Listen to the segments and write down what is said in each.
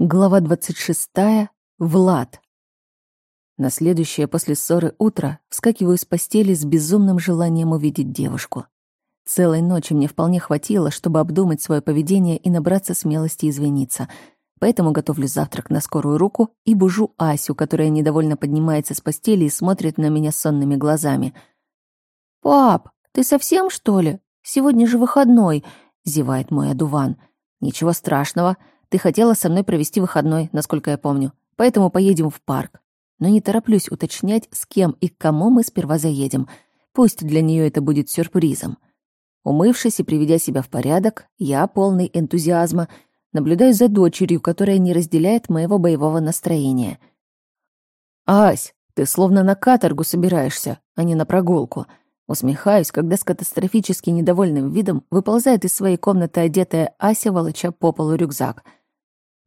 Глава 26. Влад. На следующее после ссоры утро вскакиваю с постели с безумным желанием увидеть девушку. Целой ночи мне вполне хватило, чтобы обдумать свое поведение и набраться смелости извиниться. Поэтому готовлю завтрак на скорую руку и бужу Асю, которая недовольно поднимается с постели и смотрит на меня сонными глазами. «Пап, ты совсем, что ли? Сегодня же выходной», — зевает мой одуван. «Ничего страшного», — ты хотела со мной провести выходной, насколько я помню. Поэтому поедем в парк. Но не тороплюсь уточнять, с кем и к кому мы сперва заедем. Пусть для нее это будет сюрпризом. Умывшись и приведя себя в порядок, я, полный энтузиазма, наблюдаю за дочерью, которая не разделяет моего боевого настроения. «Ась, ты словно на каторгу собираешься, а не на прогулку», Усмехаюсь, когда с катастрофически недовольным видом выползает из своей комнаты одетая Ася, волоча по полу рюкзак.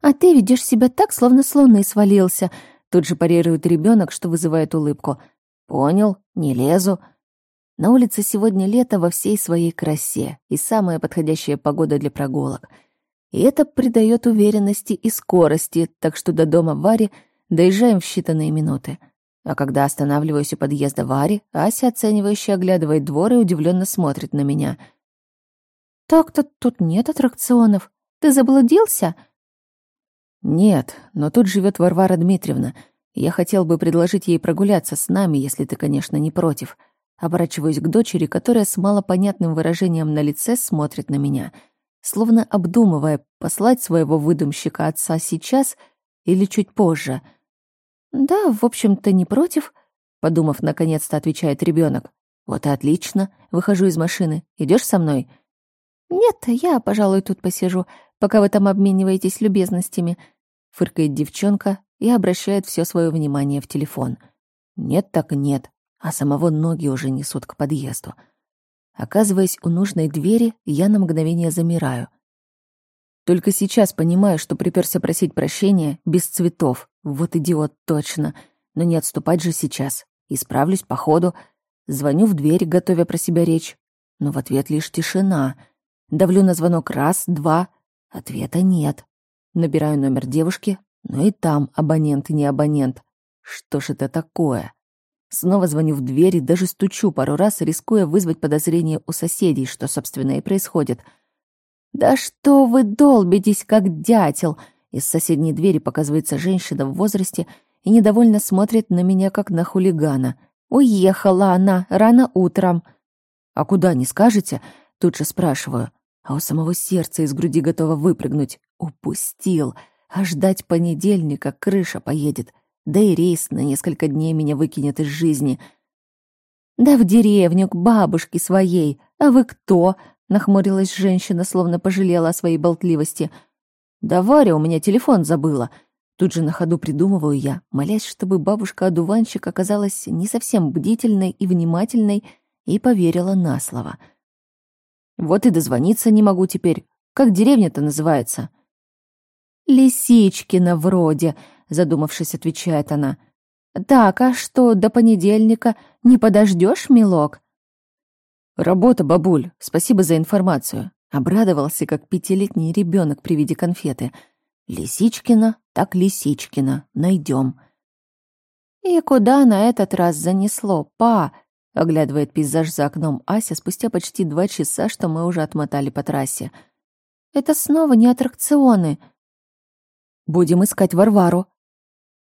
«А ты ведешь себя так, словно с луны свалился», тут же парирует ребенок, что вызывает улыбку. «Понял, не лезу». На улице сегодня лето во всей своей красе и самая подходящая погода для прогулок. И это придает уверенности и скорости, так что до дома Вари доезжаем в считанные минуты. А когда останавливаюсь у подъезда Вари, Ася, оценивающе оглядывает двор и удивленно смотрит на меня. «Так-то тут нет аттракционов. Ты заблудился?» «Нет, но тут живет Варвара Дмитриевна. Я хотел бы предложить ей прогуляться с нами, если ты, конечно, не против». Оборачиваюсь к дочери, которая с малопонятным выражением на лице смотрит на меня, словно обдумывая, послать своего выдумщика отца сейчас или чуть позже — «Да, в общем-то, не против», — подумав, наконец-то отвечает ребенок. «Вот и отлично. Выхожу из машины. Идешь со мной?» «Нет, я, пожалуй, тут посижу, пока вы там обмениваетесь любезностями», — фыркает девчонка и обращает все свое внимание в телефон. «Нет так нет», а самого ноги уже несут к подъезду. Оказываясь у нужной двери, я на мгновение замираю. Только сейчас понимаю, что приперся просить прощения без цветов. Вот идиот точно. Но не отступать же сейчас. Исправлюсь по ходу. Звоню в дверь, готовя про себя речь. Но в ответ лишь тишина. Давлю на звонок раз, два. Ответа нет. Набираю номер девушки, но и там абонент и не абонент. Что ж это такое? Снова звоню в дверь и даже стучу пару раз, рискуя вызвать подозрение у соседей, что, собственно, и происходит — «Да что вы долбитесь, как дятел!» Из соседней двери показывается женщина в возрасте и недовольно смотрит на меня, как на хулигана. «Уехала она рано утром». «А куда, не скажете?» Тут же спрашиваю. А у самого сердца из груди готово выпрыгнуть. Упустил. А ждать понедельника крыша поедет. Да и рейс на несколько дней меня выкинет из жизни. «Да в деревню, к бабушке своей. А вы кто?» Нахмурилась женщина, словно пожалела о своей болтливости. «Да Варя у меня телефон забыла». Тут же на ходу придумываю я, молясь, чтобы бабушка-одуванчик оказалась не совсем бдительной и внимательной и поверила на слово. «Вот и дозвониться не могу теперь. Как деревня-то называется?» «Лисичкина вроде», — задумавшись, отвечает она. «Так, а что, до понедельника не подождешь, милок?» «Работа, бабуль, спасибо за информацию». Обрадовался, как пятилетний ребенок при виде конфеты. «Лисичкина, так Лисичкина, найдем. «И куда на этот раз занесло, па?» — оглядывает пейзаж за окном Ася спустя почти два часа, что мы уже отмотали по трассе. «Это снова не аттракционы». «Будем искать Варвару».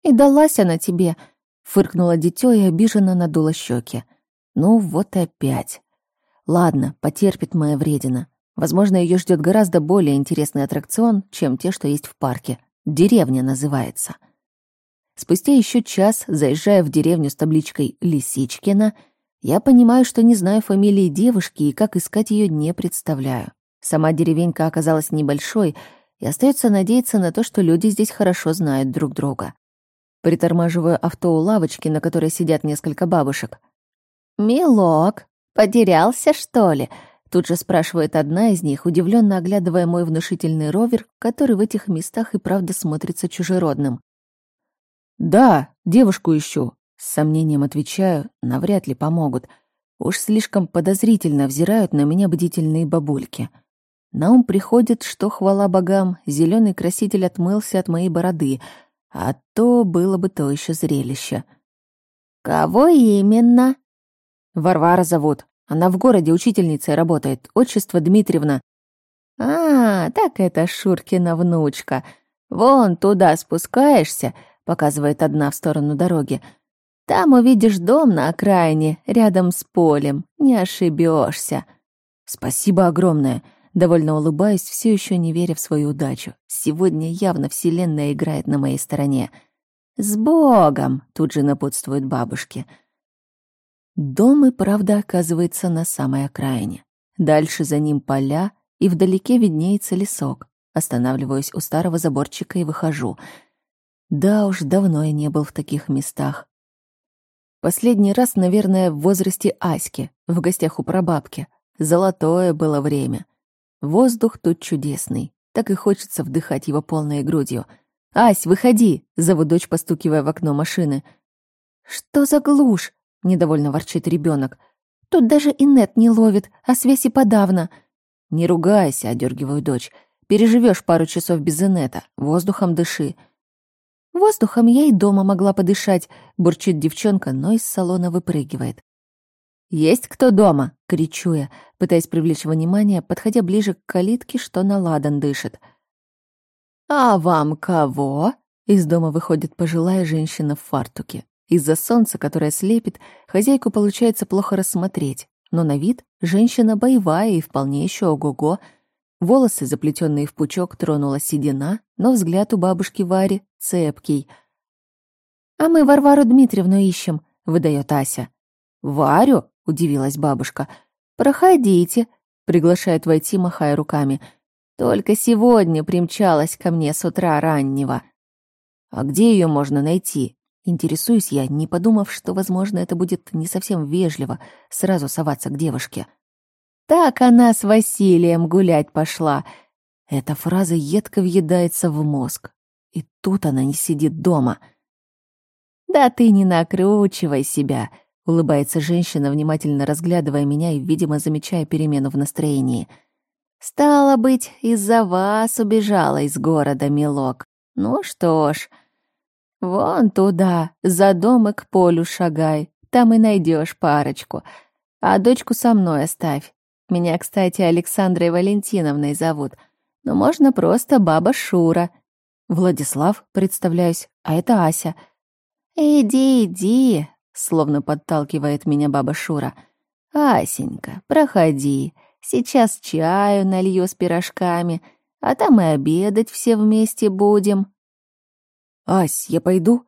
«И далась она тебе», — фыркнула дитё и обиженно надула щеки. «Ну вот опять». Ладно, потерпит моя вредина. Возможно, ее ждет гораздо более интересный аттракцион, чем те, что есть в парке. Деревня называется. Спустя еще час, заезжая в деревню с табличкой «Лисичкина», я понимаю, что не знаю фамилии девушки и как искать ее не представляю. Сама деревенька оказалась небольшой, и остается надеяться на то, что люди здесь хорошо знают друг друга. Притормаживаю авто у лавочки, на которой сидят несколько бабушек. «Милок, «Потерялся, что ли?» Тут же спрашивает одна из них, удивленно оглядывая мой внушительный ровер, который в этих местах и правда смотрится чужеродным. «Да, девушку ищу», — с сомнением отвечаю, навряд ли помогут. Уж слишком подозрительно взирают на меня бдительные бабульки. На ум приходит, что, хвала богам, зеленый краситель отмылся от моей бороды, а то было бы то еще зрелище. «Кого именно?» «Варвара зовут. Она в городе учительницей работает. Отчество Дмитриевна». «А, так это Шуркина внучка. Вон туда спускаешься», — показывает одна в сторону дороги. «Там увидишь дом на окраине, рядом с полем. Не ошибешься. «Спасибо огромное», — довольно улыбаюсь, все еще не веря в свою удачу. Сегодня явно Вселенная играет на моей стороне. «С Богом!» — тут же напутствуют бабушки. Дом и правда оказывается на самой окраине. Дальше за ним поля, и вдалеке виднеется лесок. Останавливаюсь у старого заборчика и выхожу. Да уж, давно я не был в таких местах. Последний раз, наверное, в возрасте Аськи, в гостях у прабабки. Золотое было время. Воздух тут чудесный. Так и хочется вдыхать его полной грудью. «Ась, выходи!» — зову дочь, постукивая в окно машины. «Что за глушь?» — недовольно ворчит ребенок. «Тут даже и нет не ловит, а связи подавно». «Не ругайся», — одергиваю дочь. «Переживешь пару часов без инета, воздухом дыши». «Воздухом я и дома могла подышать», — бурчит девчонка, но из салона выпрыгивает. «Есть кто дома?» — кричу я, пытаясь привлечь внимание, подходя ближе к калитке, что на ладан дышит. «А вам кого?» — из дома выходит пожилая женщина в фартуке. Из-за солнца, которое слепит, хозяйку получается плохо рассмотреть, но на вид женщина боевая и вполне еще ого-го. Волосы, заплетенные в пучок, тронула седина, но взгляд у бабушки Вари цепкий. «А мы Варвару Дмитриевну ищем», — выдает Ася. «Варю?» — удивилась бабушка. «Проходите», — приглашает войти, махая руками. «Только сегодня примчалась ко мне с утра раннего». «А где ее можно найти?» Интересуюсь я, не подумав, что, возможно, это будет не совсем вежливо сразу соваться к девушке. «Так она с Василием гулять пошла». Эта фраза едко въедается в мозг. И тут она не сидит дома. «Да ты не накручивай себя», — улыбается женщина, внимательно разглядывая меня и, видимо, замечая перемену в настроении. «Стало быть, из-за вас убежала из города, милок. Ну что ж, вон туда, за дом и к полю шагай, там и найдешь парочку. А дочку со мной оставь. Меня, кстати, Александрой Валентиновной зовут, но можно просто баба Шура». «Владислав, представляюсь, а это Ася». «Иди, иди, словно подталкивает меня баба Шура. «Асенька, проходи. Сейчас чаю налью с пирожками, а там и обедать все вместе будем». «Ась, я пойду?»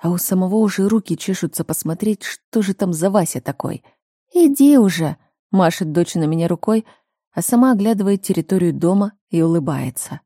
А у самого уже руки чешутся посмотреть, что же там за Вася такой. «Иди уже», — машет дочь на меня рукой, а сама оглядывает территорию дома и улыбается.